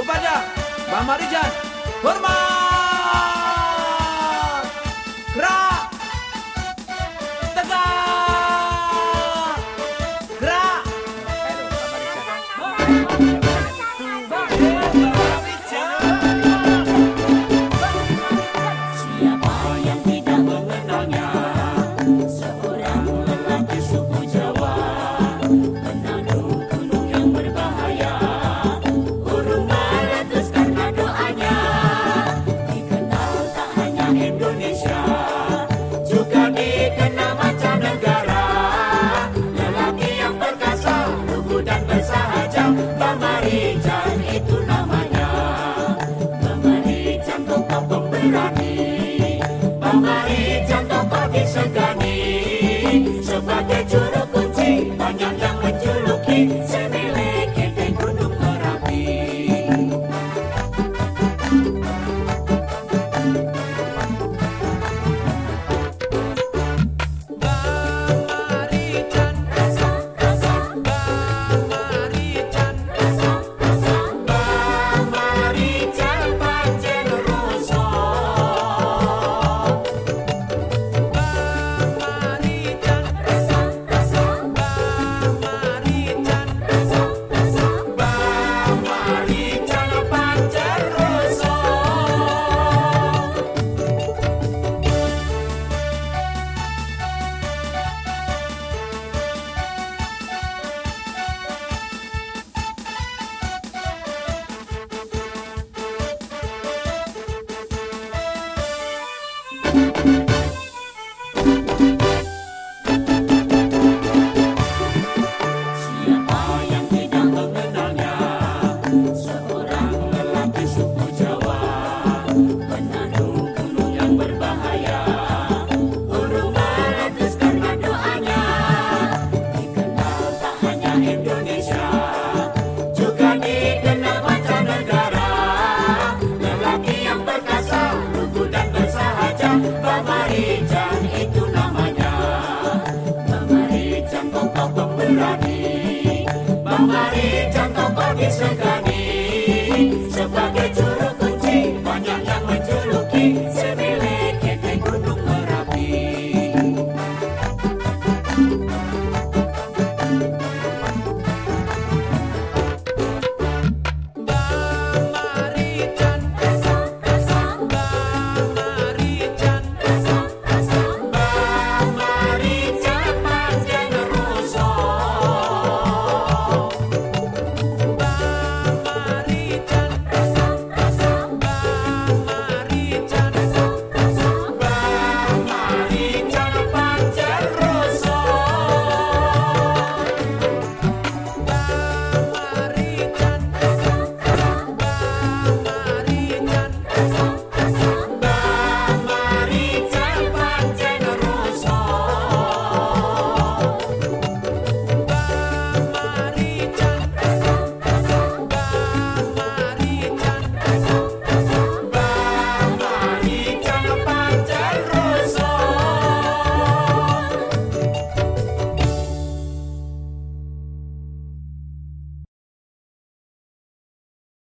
kepada Bang Marijan. Hormat! Mama Rijan itu namanya. Mama Rijan kok kok berani Mama Lucky.